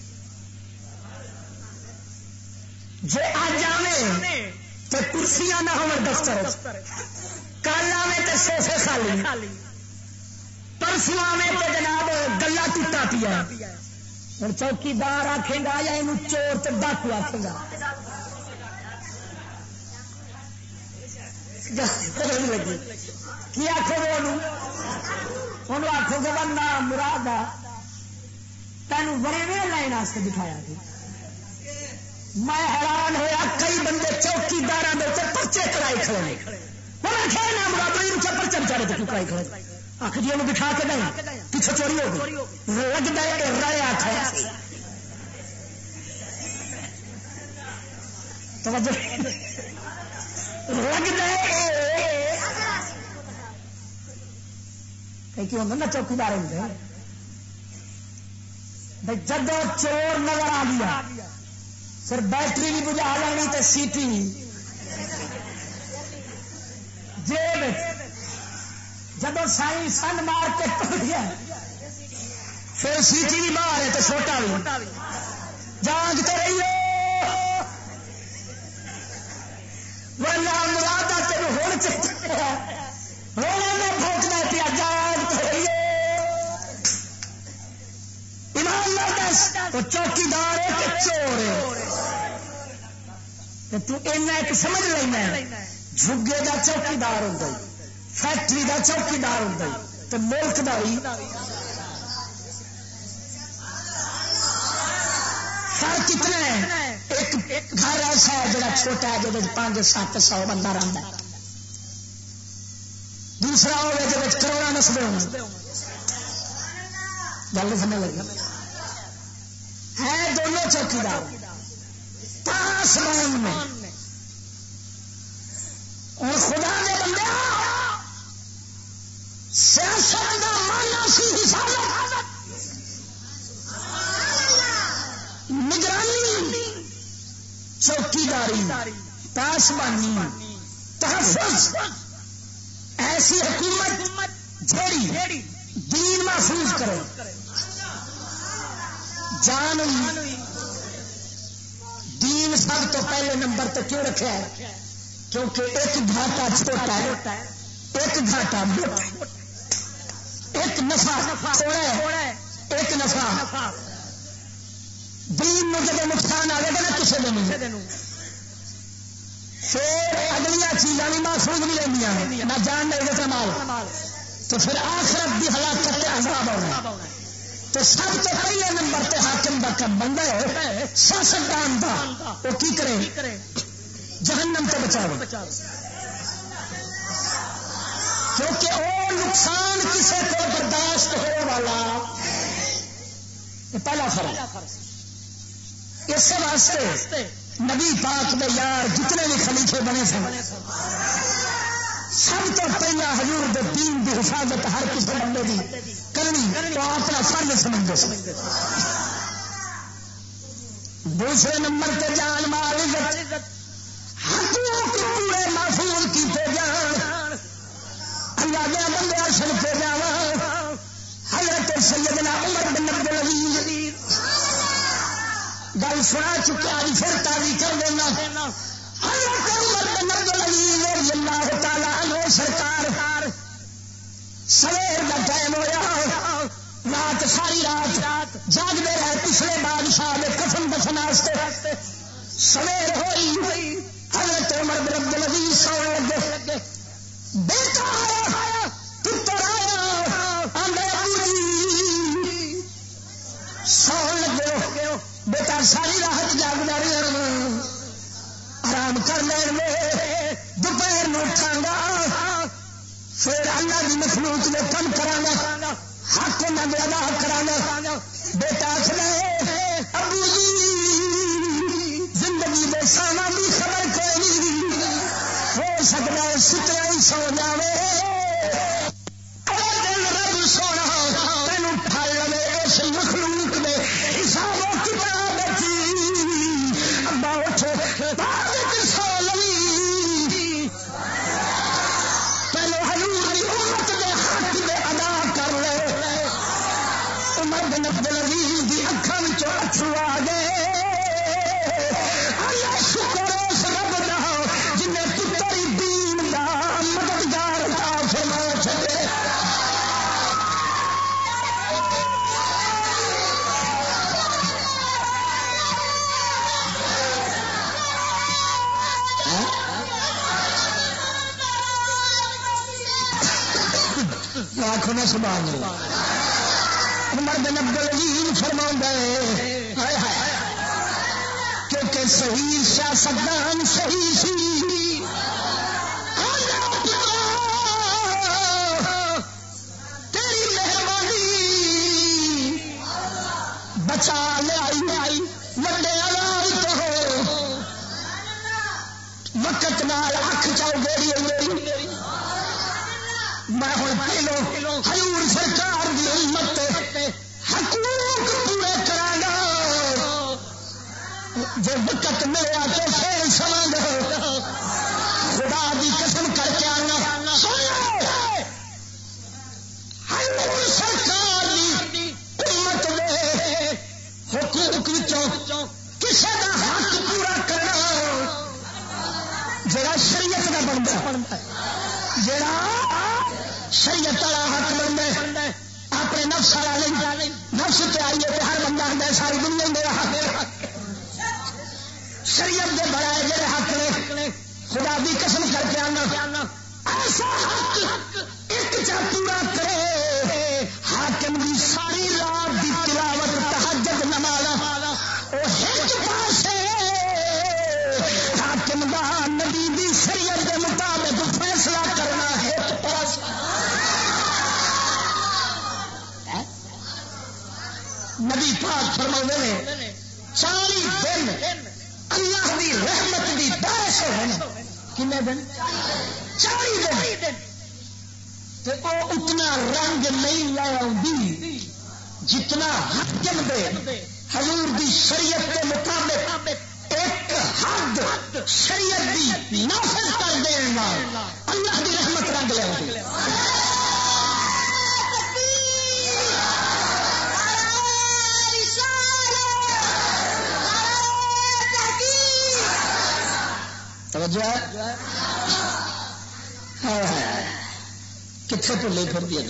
جی اج آئے تو کرسیاں نہ ہو دفتر۔ کل آئے تو سوفے خالی۔ پرسوں آئے تو جناب گلا ٹوٹا پیا۔ ہوں چوکیدار آخے گا یا یہ چور تو ڈاکو آخے گا۔ کی آخو گے آخو گے بندہ مراد تینوں بڑے لائن بٹھایا میں حیران ہوا کئی بندے چوکیدار پرچے کرائی کھڑے۔ پرچے بچارے تو کرائی کھڑے۔ آخ جی بٹھا کے نہیں پیچھے چوری ہو گئی۔ لگتا ہے۔ رڑے آخ لگتا چوکیدار ہوں جب چور نظر آ گیا، پھر بیٹری بھی بجا لینی تو سیٹی جیب جب سائی سن مار کے ٹوٹ گیا، پھر سیٹی بھی باہر ہے تو چھوٹا بھی جانچ تو رہی ہو۔ مراد تین ہوں چاہیے میں پھونکنا پیا جانچ تو رہی ایمان دس چوکیدار ہے کہ چور ہے۔ ایک سمجھ لینا جھگے کا چوکیدار ہوں فیکٹری کا چوکیدار ہوں تو ملک کا ہی۔ فرق کتنا ہے؟ ایک گھر ایسا ہے جڑا چھوٹا ہے جب پانچ سات سو بندہ رہتا ہے۔ دوسرا ہو جب کروڑا نسبے ہو گل سمجھ لگی؟ ہے دونوں چوکیدار۔ آسمان میں۔ اور خدا نے بندے، سیاست کا مانا سی حفاظت نگرانی، چوکیداری، پاسبانی، تحفظ، ایسی حکومت جھیڑی دین محفوظ کرے۔ جان دین سب تو پہلے نمبر تو کیوں رکھا ہے؟ کیونکہ ایک گھاٹا چھوٹا ہے، ایک گھاٹا موٹا ایک نفا تھوڑا ہے، ایک نفا دین میں جب نقصان آئے گا نا کسی دن پھر اگلیا چیزاں بھی محفوظ بھی لینیا نہ جان لے دے مال۔ تو پھر آخرت بھی ہلاکت عذاب ہونا تو سب تو پہلے نمبر تے حاکم کا کم بندہ ہے، سیاستدان کا وہ کی کرے؟ جہنم تو بچاؤ کیونکہ وہ نقصان کسی کو برداشت ہو والا پہلا فرق اس واسطے نبی پاک میں یار جتنے بھی خلیفے بنے سن، سب تو پہلا حضور دے دین دی حفاظت ہر کسی بندے دی کرنی، تو اپنا فرض سمجھتے سمجھتے دوسرے نمبر تے جان مال عزت۔ سنا چکا پھر تاری کر دینا۔ اللہ تعالی سرکار۔ سویر کا ٹائم ہوا رات ساری رات رات جاگتے رہے پچھلے بادشاہ کفن دفن سویر ہوئی۔ وقت نال اکھ چل چاؤ میری میں ہوں پہلو ہلور سرکار کی امت حقوق پورے کرا گا جو وقت ملیا تو پھر سمجھ خدا دی قسم کر جڑا شریعت والا حق بننا اپنے نفس والا نہیں۔ نفس پہ آئیے تو ہر بندہ آتا ہے، ساری دنیا میرا حق شریعت دے بڑا جڑے حق نے، خدا بھی قسم کنے دن۔ چالی دن۔ تو اتنا رنگ نہیں لایا جتنا حکم دے حضور دی شریعت کے مطابق توجہ ہے؟ کتنے پلے پھر دیا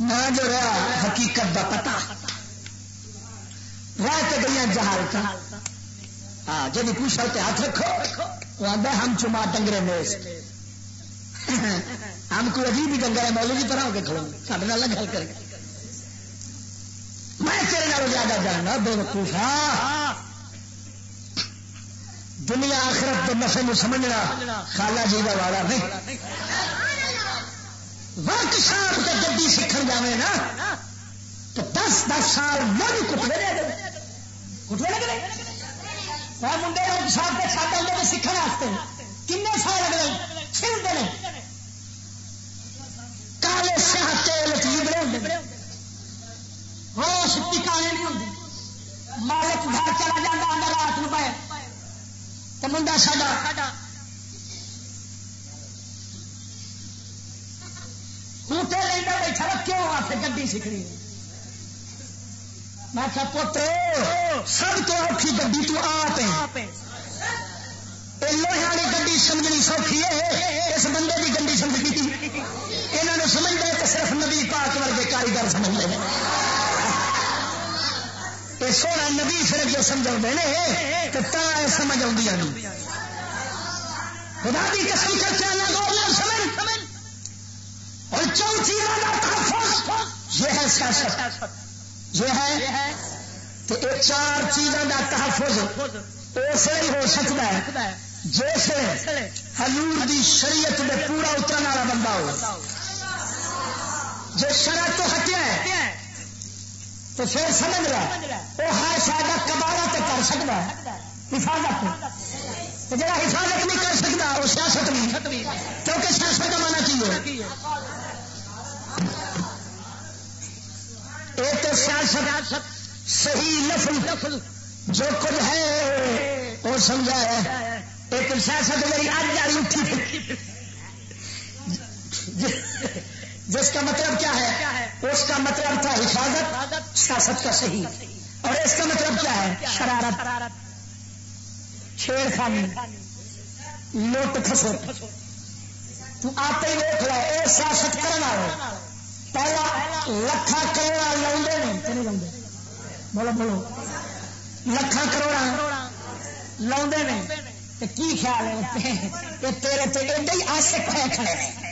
نہ جو رہا حقیقت کا پتا رہ کے گئی جہاز ہاں جب پوچھا تو ہاتھ رکھو۔ وہ آتا ہم چما ڈنگرے میں ہم کوئی عجیب ہی ڈنگر ہے، مولوی جی طرح ہو کے کھڑوں سب گل کر میں تیرے زیادہ جاننا، بے وقوف ہاں۔ دنیا آخرت کے نفے میں سمجھنا خالہ جی کا والا نہیں. ورک شاپ سے گڈی سیکھ جائے نا، تو دس دس سال من کٹے کٹے لگے منڈے ورک شاپ کے چھاپ آتے سیکھنے واسطے. کن سال لگے چھلتے ہیں کالے سیاہ تیل چیبڑے ہوتے روش ٹکانے نہیں ہوتی مالک گھر چلا جاتا اندر رات میں پائے تو منڈا ساڈا کوٹے لینا بیٹھا کیوں آتے گی سیکھنی میں کیا پوتر سب تو اوکھی گی تو آپ لوہے والی گی سمجھنی سوکھی ہے، اس بندے کی گی سمجھنی۔ تھی یہاں نے سمجھتے تو صرف نبی پاک ورگے کاریگر سمجھتے ہیں۔ یہ سونا نبی پھر جو سمجھا نے تو سمجھ آدی خدا کی قسم کر کے الگ سمجھ۔ اور چون چیزوں کا تحفظ یہ ہے سیاست۔ یہ ہے تو یہ چار چیزوں کا تحفظ اسے ہی ہو سکتا ہے جس حضور دی شریعت میں پورا اترنے والا بندہ ہو۔ جو شرط تو ہٹیا ہے تو پھر سمجھ رہا وہ ہر شاید کبارا تو کر سکتا حفاظت۔ تو جا حفاظت نہیں کر سکتا وہ سیاست نہیں کیونکہ سیاست کا مانا چاہیے ایک تو سیاست صحیح لفظ لفظ جو کچھ ہے وہ سمجھا ہے۔ ایک سیاست میری آج جاری اٹھی۔ جس کا مطلب کیا ہے؟ اس کا مطلب تھا حفاظت، سیاست کا صحیح۔ اور اس کا مطلب کیا ہے؟ شرارت۔ چھیڑ خانی لوٹ کھسو تو آپ ہی روک لو۔ اے سیاست کرنا ہو پہلا لکھا کروڑا لاؤ بولو بولو۔ لکھا کروڑا لاؤ کی خیال ہے؟ تیرے تو ایڈے ہی آسک ہے کھڑے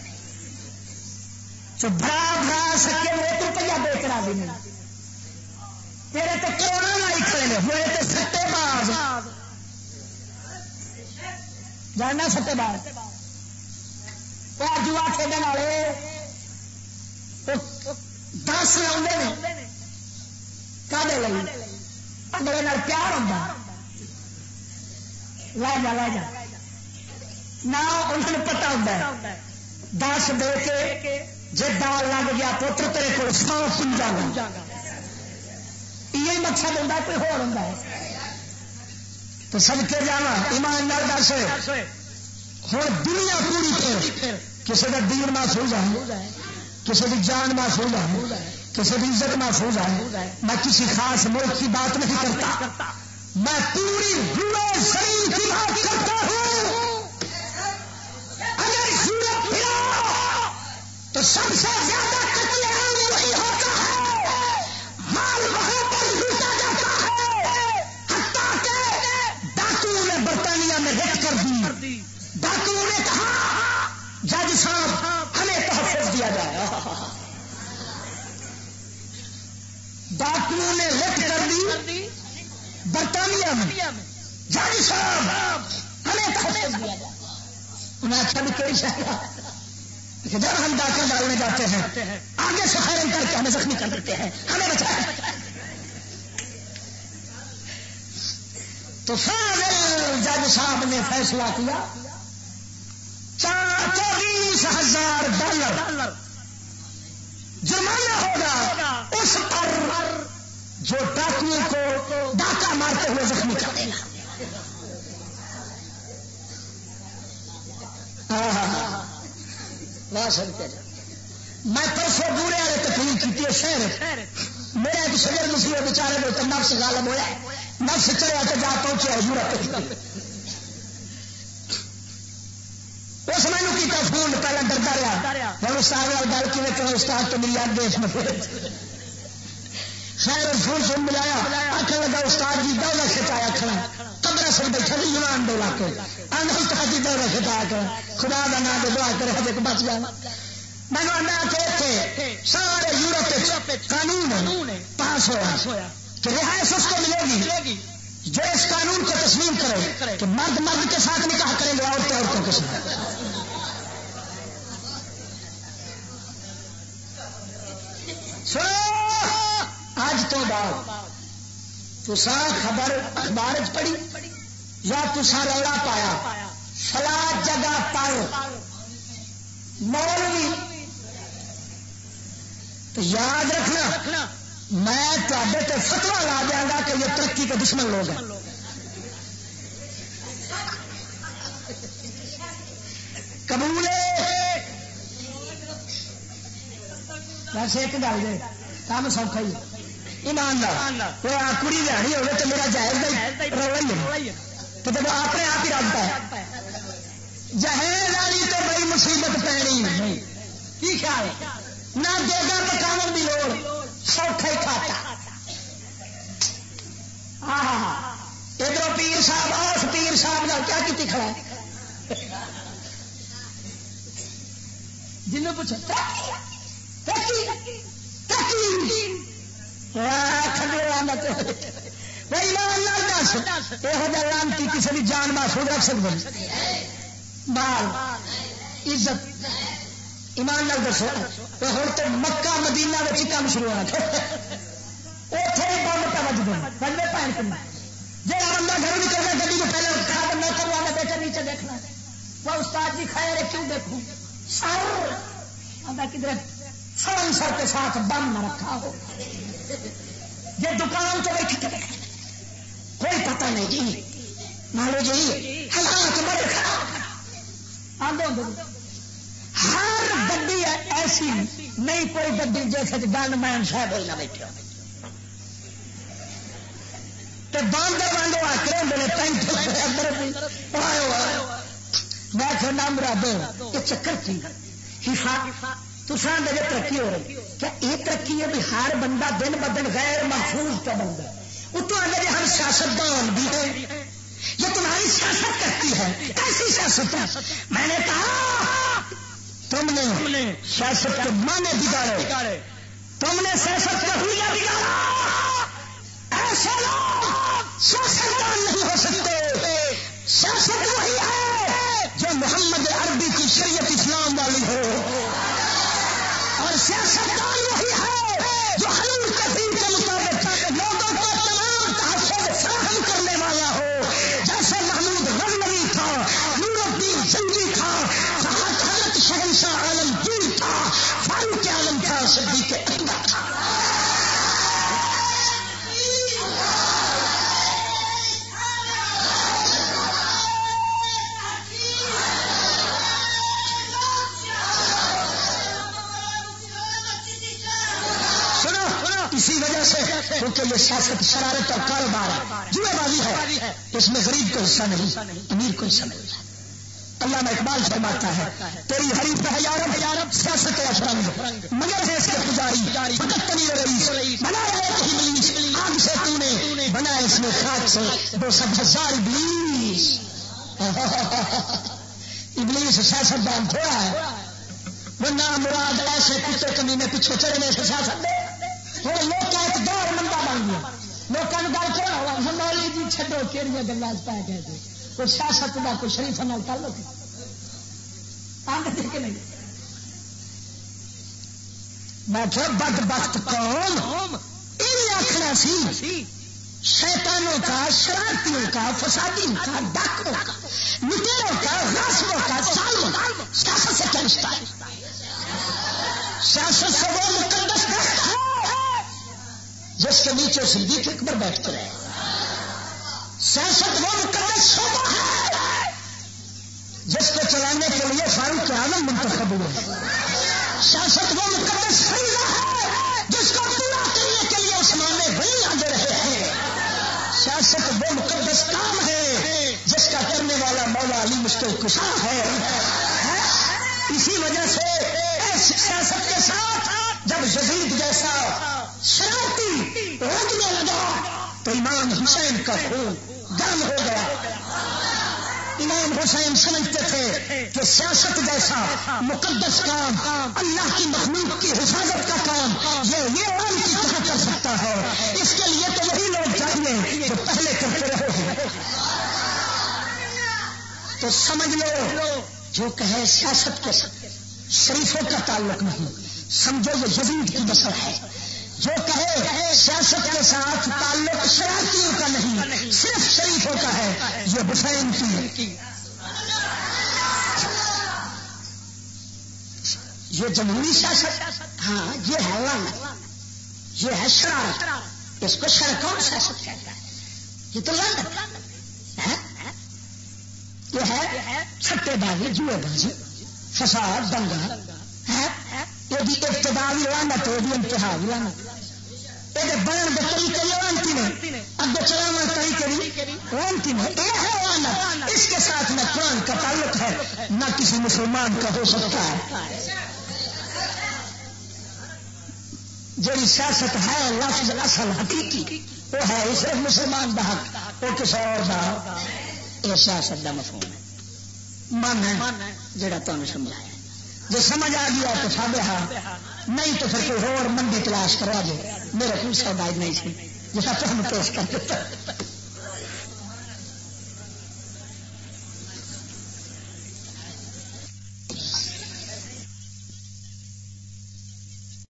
تو برا برا سکے وہ تو روپیہ بیچ رہا بھی نہیں۔ تیرے تو کروڑا لائی کھڑے نے ہوئے تو سٹے باز۔ جاننا سٹے باز۔ وہ جوا کھیلنے والے دس لے کدے لگی اگلے پیار ہوتا لا جا لا جا۔ نہ انہوں نے پتا ہوتا دس دے کے جی دال لگ گیا پتر تیرے کو سو سمجھا گا یہ مقصد ہوتا کوئی ہو رہا ہے؟ تو سب کے جانا ایمان نال دس۔ ہوں دنیا پوری پھر کسی کا دین محفوظ ہے؟ کسی کی جان محفوظ ہے؟ کسی کی عزت محفوظ ہے؟ میں کسی خاص ملک کی بات نہیں کرتا۔ میں پوری شریر کی بات کرتا ہوں۔ تو سب سے زیادہ قتل عام وہی ہوتا ہے۔ مال وہاں پر لوٹا جاتا ہے۔ حتیٰ کہ ڈاکو نے برطانیہ میں رکھ کر دی۔ ڈاکو نے کہا، جج صاحب، ہمیں تحفظ دیا جائے۔ ڈاکو نے لکھ کر دی برطانیہ میں۔ جج صاحب، ہمیں تحفظ دیا جائے۔ انہیں اچھا بھی کوئی شاید جب ہم ڈاکر ڈالنے جاتے ہیں۔ آگے سے کر کے ہمیں زخمی کر دیتے ہیں۔ ہمیں بچایا تو فاضل جج صاحب نے فیصلہ کیا۔ چار چوبیس ہزار ڈالر۔ جرمانہ ہوگا۔ اس پر جو ڈاکو کو ڈاکہ مارتے ہوئے زخمی کر دے گا میں پرسوں بورے والے تقریر کی شہر۔ میرا ایک شگر مسیح بچارے میں تو نفس غالب ہوا نفس چڑھیا تو جا پہنچے یورپ اس میں کیا فون پہلے ڈرتا رہا۔ ہوں استاد گل کی استاد تو ملی دیش میں۔ خیر، فون سن ملایا۔ آخر لگا، استاد جی دورہ کھچایا کھڑا۔ کمرہ سن بیٹھا جی یونان دے لا کے آنا استاد جی دورہ کھچایا خدا کا نام دے دعا کرے ہجے بچ جانا میں آنا کہ سارے یورپ قانون پاس ہوا کہ رہائش اس کو ملے گی۔ جو اس قانون کو تسلیم کرے، کہ مرد مرد کے ساتھ نکاح کریں گے، عورتیں عورتوں کے ساتھ۔ اج تو بعد تسا خبر اخبار پڑھی یا تسا رولا پایا فلا جگہ پر مولوی۔ تو یاد رکھنا میں تے فتوا لا دیا گا کہ یہ ترقی کے دشمن لوگ ہیں۔ قبول ویسے ایک گل دے کام سوکھا ہی۔ ایماندار کڑی لینی ہوگی تو میرا جائز رولا ہی تو جب اپنے آپ ہی رابطہ ہے۔ جہیز والی تو بڑی مصیبت پینی کی خیال ہے؟ نہ دے گا پکاو کی لوڑ، سوکھا ہی کھاتا۔ ادھر پیر صاحب اس پیر صاحب کا کیا کی کھڑا ہے؟ جنوں پوچھا لانتی کسی بھی جان محفوظ رکھ سکتے مال عزت، ایمان لال دسو۔ ہوں تو مکہ، مدینہ میں کام شروع ہونا۔ اتنے بھی پہ بجتے ہیں بجے پہن کے۔ جا بندہ گھر نکلنا گی کو پہلے کھا بندہ کروانا بیٹا نیچے دیکھنا۔ وہ استاد جی کھائے رہے کیوں دیکھوں؟ سر۔ کدھر؟ سڑن سر کے ساتھ بم نہ رکھا ہو۔ یہ دکان تو بیٹھ کے کوئی پتہ نہیں جی مانو جی حالات بڑے خراب ہر گڈی ایسی نہیں، کوئی گڈی جیسے گن مین صاحب ہوئی نہ بیٹھے تو باندر وانگو آکرے ہوں پینٹ میں کھڑنا مراد یہ چکر کی تو سان ترقی ہو رہی۔ کیا یہ ترقی ہے بھی ہر بندہ دن بدن غیر محفوظ کا بندہ وہ تو آگے ہم سیاست دان بھی ہے یہ تمہاری سیاست کرتی ہے۔ ایسی سیاست میں نے کہا، تم نے سیاست کے معنی بگاڑے۔ تم نے سیاست کا حلیہ بگاڑا۔ ایسے لوگ سیاستدان نہیں ہو سکتے۔ سیاست وہی ہے جو محمد عربی کی شریعت اسلام والی ہو۔ اور سیاستدان وہی ہے جو حلور فاروق عالم تھا صدیق اکبر تھا اسی وجہ سے کیونکہ یہ سیاست شرارت اور کاروبار ہے جوئے بازی ہے، اس میں غریب کو حصہ نہیں، امیر کو حصہ نہیں۔ اللہ میں اقبال فرماتا ہے، تیری حریف ہے یارب سیاست افرنگ، مگر ہے اس کے پجاری، فقط تنی رئیس بنایا ایک ہی ملیس، آگ سے تو نے بنایا اس میں خاک سے دو سب ہزار ابلیس۔ ابلیس سیاست دان تھوڑا ہے وہ نام مراد ایسے کتے کمینے پیچھے چڑھنے سے سیاست دے۔ ہوں لوگ ایک دور منڈا بن گیا۔ لوگوں نے گل کیا ہوا مولی جی چڈو کہڑی گلا پا گئے کوئی سیاست کا کوئی شریف نال تعلق کہ نہیں۔ میں کیا بد بخت قوم، یہ آخنا سی۔ شیطانوں کا، شرارتیوں کا، فسادیوں کا، ڈاکوں کا، لٹیروں کا راسموں کا سالوں کا۔ سیاست سے کیا رشتہ ہے؟ سیاست سے وہ مقدس درخت ہے، جس کے نیچے صدیق اکبر بیٹھتے رہے۔ سیاست وہ مقدس شعبہ ہے۔ جس کو چلانے کے لیے فاروق عالم منتخب ہوئے۔ سیاست وہ مقدس فریضہ ہے۔ جس کو پورا کرنے کے لیے عثمان بھائی آگے رہے ہیں۔ سیاست وہ مقدس کام ہے۔ جس کا کرنے والا مولا علی مشکل کشا ہے۔ اسی وجہ سے سیاست کے ساتھ جب یزید جیسا شرارتی روکنے لگا تو امام حسین کا خون گرم ہو گیا۔ امام حسین سمجھتے تھے کہ سیاست جیسا مقدس کام اللہ کی مخلوق کی حفاظت کا کام یہ یہ عام کی طرح کر سکتا ہے۔ اس کے لیے تو وہی لوگ چاہیے جو پہلے کرتے رہے ہیں تو سمجھ لو جو کہے سیاست کے شریفوں کا تعلق نہیں۔ سمجھو یہ یزید کی مسئلہ ہے۔ جو کہے، سیاست کے ساتھ تعلق شرارتیوں کا نہیں، صرف شریفوں کا ہے، یہ حسین کی یہ جمہوری سیاست ہاں یہ ہے لانت یہ ہے شرارت اس کو کون سیاست کہتا ہے یہ تو لانت ہاں؟ یہ ہے چھٹے بازی، جوئے بازی، فساد، دنگا ہاں؟ یہ ابتدا بھی لانت یہ انتہا بھی لانت یہ بن کے طریقے لانتی نے۔ اگے چلاو طریقے بھی لانتی نے۔ یہ ہے لانت اس کے ساتھ نہ قرآن کا تعلق ہے، نہ کسی مسلمان کا ہو سکتا ہے۔ جی سیاست ہے لفظ اصل حقیقی، وہ ہے صرف مسلمان کا حق، وہ کسی اور کا یہ سیاست کا مفہوم ہے۔ من ہے، جڑا تمہیں سمجھایا۔ جو سمجھ آ گیا تو سب ہاں۔ نہیں تو پھر کوئی اور منڈی تلاش کروا دے میرا کوئی سودا نہیں سی جیسا تو ہم پیش کر دیتا۔